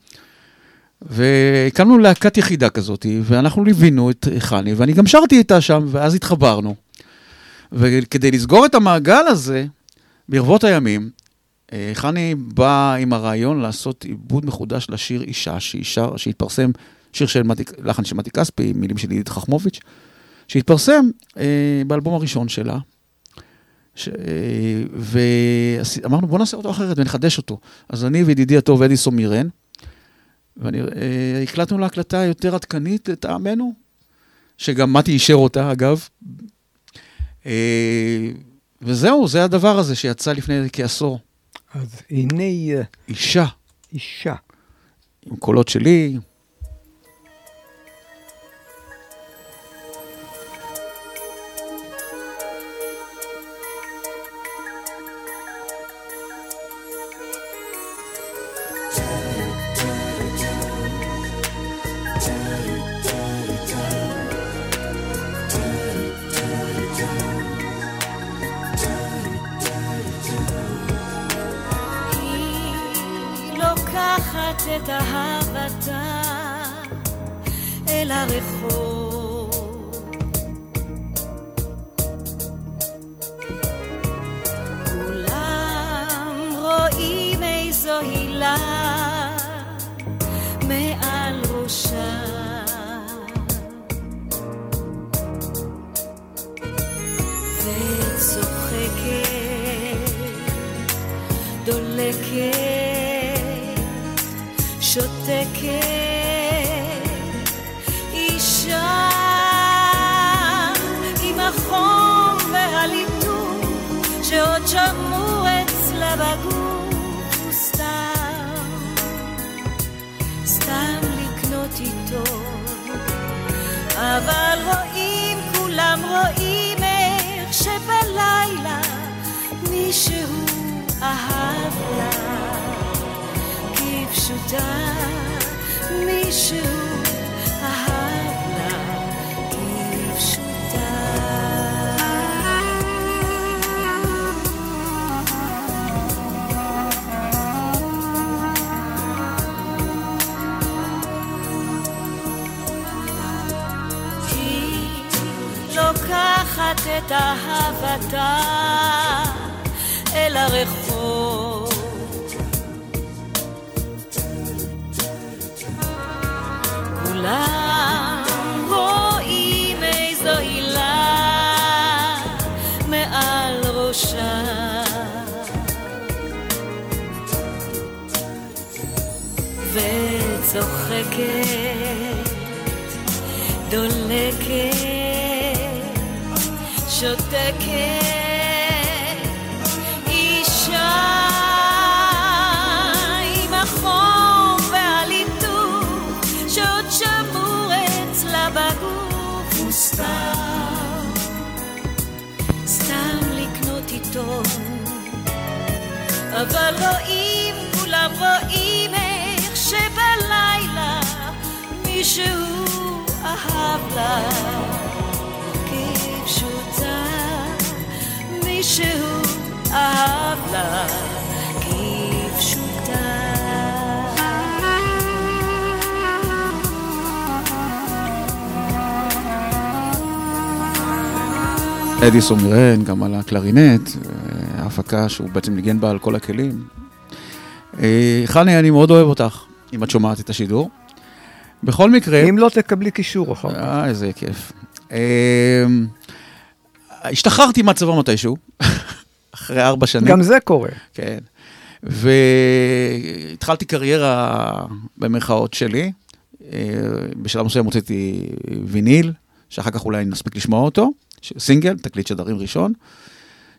והקמנו להקת יחידה כזאת, ואנחנו ליווינו את חני, ואני גם שרתי איתה שם, ואז התחברנו. וכדי לסגור את המעגל הזה, ברבות הימים, חני בא עם הרעיון לעשות עיבוד מחודש לשיר אישה, שאישה, שהתפרסם, שיר של מתי, לחן של מתי כספי, מילים של עידית חכמוביץ', שהתפרסם אה, באלבום הראשון שלה. ש... אה, ואמרנו, בוא נעשה אותו אחרת ונחדש אותו. אז אני וידידי הטוב אדיסון מירן, והקלטנו לה הקלטה יותר עדכנית לטעמנו, שגם מתי אישר אותה, אגב. אה, וזהו, זה הדבר הזה שיצא לפני כעשור. אז הנה אה, אישה, אישה. עם קולות שלי, אל הרחוב. מישהו אהב לה כפשוטה, מישהו אהב לה כפשוטה. לוקחת את אהבתה אל הרחוב. כולם רואים איזו הילה מעל ראשה. וצוחקת דולקת, שותקת, עיתון. אבל רואים, כולם רואים איך שבלילה מישהו אהב לה כפשוטה, מישהו אהב לה אדיסון מירן, גם על הקלרינט, אה, ההפקה שהוא בעצם ניגן בה על כל הכלים. אה, חני, אני מאוד אוהב אותך, אם את שומעת את השידור. בכל מקרה... אם לא תקבלי קישור אחר כך. אה, איזה כיף. אה, השתחררתי מהצבא מתישהו, אחרי ארבע שנים. גם זה קורה. כן. והתחלתי קריירה במרכאות שלי. בשלב מסוים הוצאתי ויניל, שאחר כך אולי נספיק לשמוע אותו, סינגל, תקליט שדרים ראשון,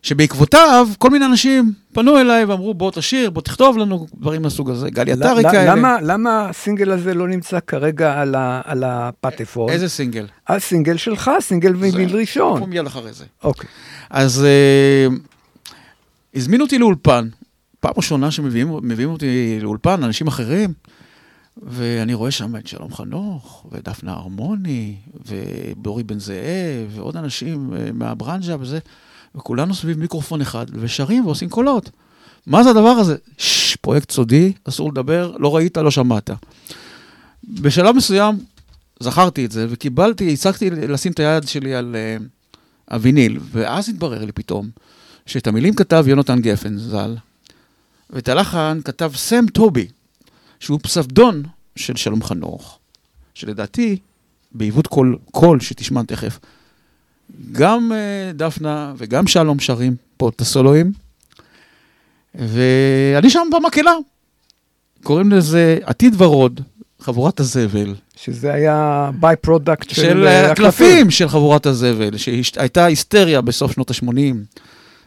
שבעקבותיו כל מיני אנשים פנו אליי ואמרו, בוא תשאיר, בוא תכתוב לנו דברים מהסוג הזה, גלי עטרי כאלה. למה- למה הסינגל הזה לא נמצא כרגע על ה- על הפטפון? איזה סינגל? הסינגל שלך, סינגל זה- ראשון. אנחנו מיד אחרי זה. אוקיי. אז אה, הזמינו אותי לאולפן. פעם ראשונה שמביאים מביאים אותי לאולפן, אנשים אחרים. ואני רואה שם את שלום חנוך, ודפנה הרמוני, ובורי בן זאב, ועוד אנשים אה, מהברנז'ה וזה, וכולנו סביב מיקרופון אחד, ושרים ועושים קולות. מה זה הדבר הזה? ששש, פרויקט סודי, אסור לדבר, לא ראית, לא שמעת. בשלב מסוים זכרתי את זה, וקיבלתי, הצגתי לשים את היד שלי על uh, הוויניל, ואז התברר לי פתאום שאת המילים כתב יונתן גפן ז"ל, ואת הלחן כתב סם טובי, שהוא פסבדונים של שלום חנוך, שלדעתי, בעיוות קול, קול שתשמע תכף, גם אה, דפנה וגם שלום שרים פה את הסולואים, ואני שם במקהלה. קוראים לזה עתיד ורוד, חבורת הזבל, שזה היה by-product של, של אה, אה, הקלפים של חבורת הזבל, שהייתה היסטריה בסוף שנות ה-80.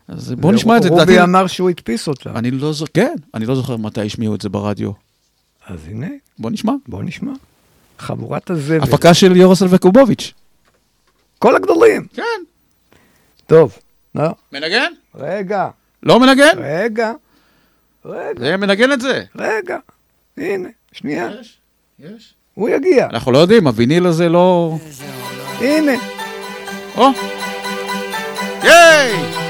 אז בואו נשמע את זה. רובי אמר שהוא הדפיס אותה. אני לא זוכר, כן, אני לא זוכר מתי השמיעו את זה ברדיו. אז הנה, בוא נשמע. בוא נשמע. חבורת הזבל. הפקה של יורוסל וקובוביץ'. כל הגדולים. כן. טוב, לא. מנגן? רגע, לא מנגן? רגע, רגע, זה מנגן את זה. רגע. הנה, שנייה. יש, יש. הוא יגיע. אנחנו לא יודעים, הוויניל הזה לא... הנה. או! ייי!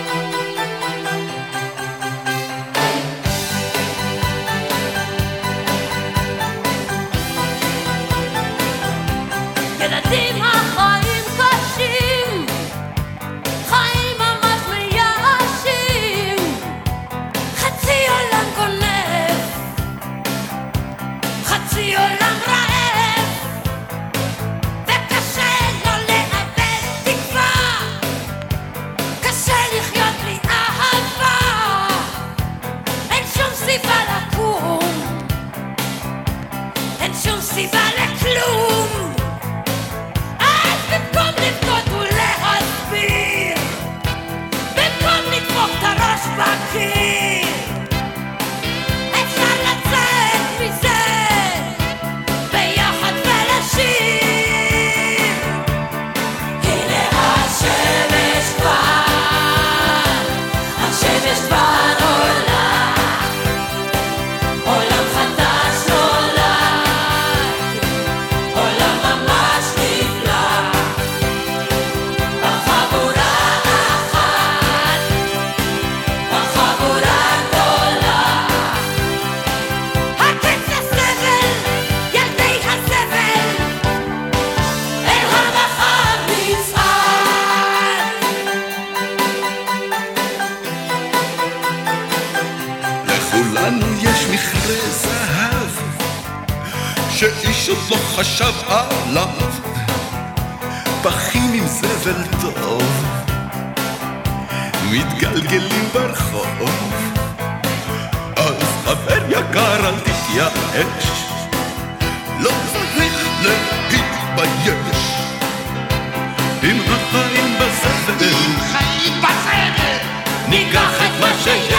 עוד לא חשב עליו. פחים עם זבל טוב. מתגלגלים ברחוב. אז חבר יקר אל תתייאש. לא צריך להתבייש. אם החיים בזבל חיים בזבל ניקח את מה שיש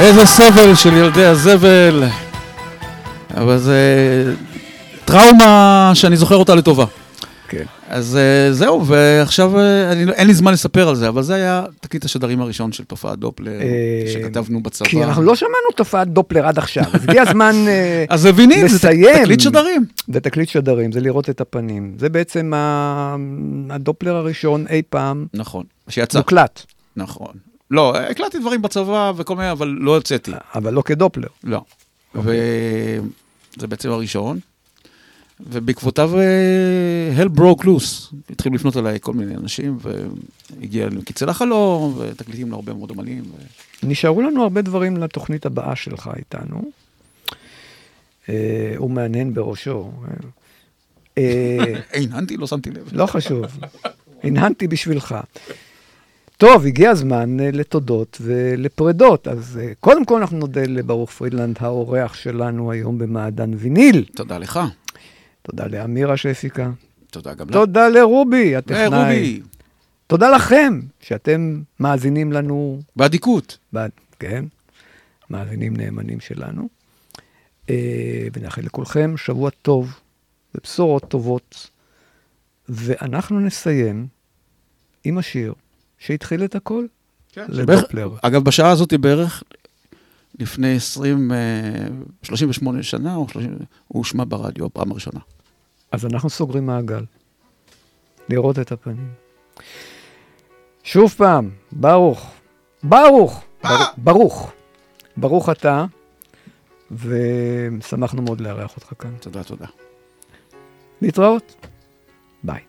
איזה סבל של ילדי הזבל. אבל זה טראומה שאני זוכר אותה לטובה. כן. אז אה, זהו, ועכשיו אה, אני, לא- אין לי זמן לספר על זה, אבל זה היה תקליט השדרים הראשון של תופעת דופלר, אה, שכתבנו בצבא. כי אנחנו לא שמענו תופעת דופלר עד עכשיו. אז הגיע הזמן אה, אז ויניל, זה לסיים. תקליט שדרים. זה תקליט שדרים, זה לראות את הפנים. זה בעצם הדופלר הראשון אי פעם נכון, שיצא. מוקלט, נכון. לא, הקלטתי דברים בצבא וכל מיני, אבל לא הוצאתי. אבל לא כדופלר. לא. וזה בעצם הראשון. ובעקבותיו אה, Hell broke loose. התחילו לפנות אליי כל מיני אנשים, והגיע אלינו קיצל החלום, ותקליטים להרבה מאוד אומנים. ו... נשארו לנו הרבה דברים לתוכנית הבאה שלך איתנו. אה, הוא מהנהן בראשו. אה, הנהנתי, לא שמתי לב. לא חשוב, הנהנתי בשבילך. טוב, הגיע הזמן אה, לתודות ולפרדות. אז אה, קודם כל אנחנו נודה לברוך פרידלנד, האורח שלנו היום במעדן ויניל. תודה לך. תודה לאמירה שהפיקה. תודה גם לך. תודה לרובי, הטכנאי. ורובי, תודה לכם, שאתם מאזינים לנו, באדיקות. ב- כן, מאזינים נאמנים שלנו. אה, ונאחל לכולכם שבוע טוב ובשורות טובות. ואנחנו נסיים עם השיר שהתחיל את הכל, לדופלר. אגב, בשעה הזאת בערך, לפני 20, אה, 38 שנה, או 30, הוא הושמע ברדיו, הפעם הראשונה. אז אנחנו סוגרים מעגל. לראות את הפנים. שוב פעם, ברוך, ברוך, בר, ברוך, ברוך אתה, ושמחנו מאוד לארח אותך כאן. תודה, תודה. להתראות. ביי.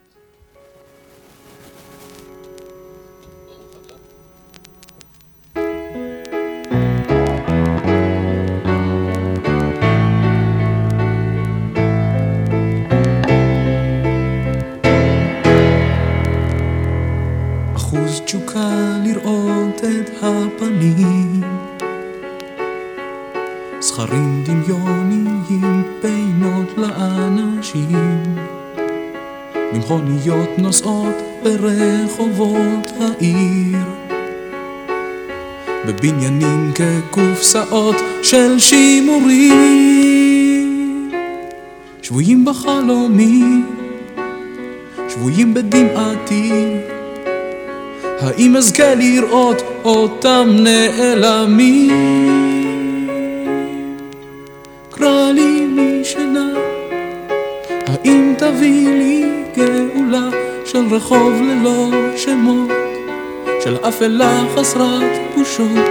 הפנים זכרים דמיוניים בינות לאנשים. במכוניות נוסעות ברחובות העיר. בבניינים כקופסאות של שימורים. שבויים בחלומי. שבויים בדמעתי האם אזכה לראות אותם נעלמים? קרא לי משינה, האם תביא לי גאולה של רחוב ללא שמות, של אפלה חסרת בושות,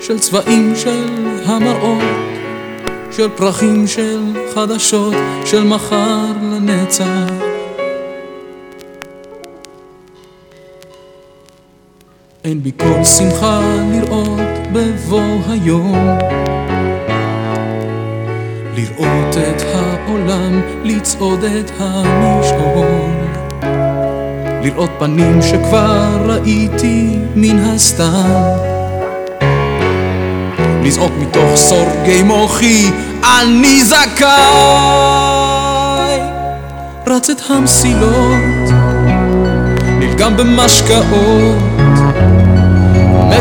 של צבעים של המראות, של פרחים של חדשות, של מחר לנצח. אין בי כל שמחה לראות בבוא היום. לראות את העולם, לצעוד את המשעול לראות פנים שכבר ראיתי מן הסתם. לזעוק מתוך סורגי מוחי, אני זכאי רץ את המסילות, נלגם במשקאות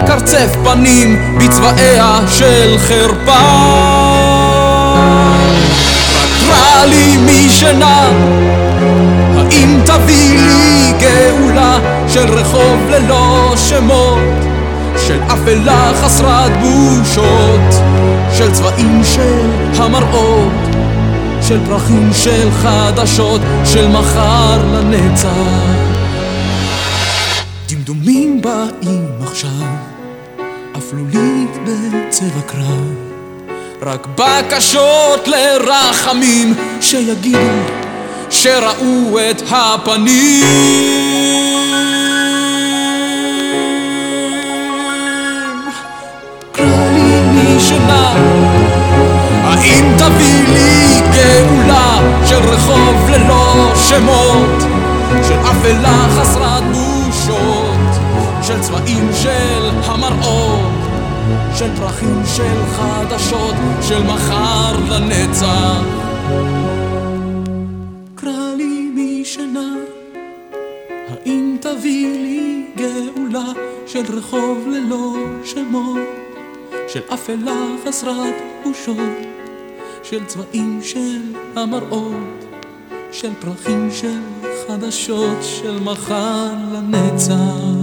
מקרצף פנים בצבעיה של חרפה. רק לי משינה האם תביא לי גאולה של רחוב ללא שמות? של אפלה חסרת בושות של צבעים של המראות של פרחים של חדשות של מחר לנצח. דמדומים באים עכשיו, אפלולית בצבע קרב, רק בקשות לרחמים שיגידו שראו את הפנים. קרא לי משינה, האם תביא לי גאולה של רחוב ללא שמות, של אפלה חסרת בושות, של צבעים של המראות, של פרחים של חדשות, של מחר לנצח. קרא לי משינה, האם תביא לי גאולה של רחוב ללא שמות, של אפלה חסרת בושות, של צבעים של המראות, של פרחים של חדשות, של מחר לנצח.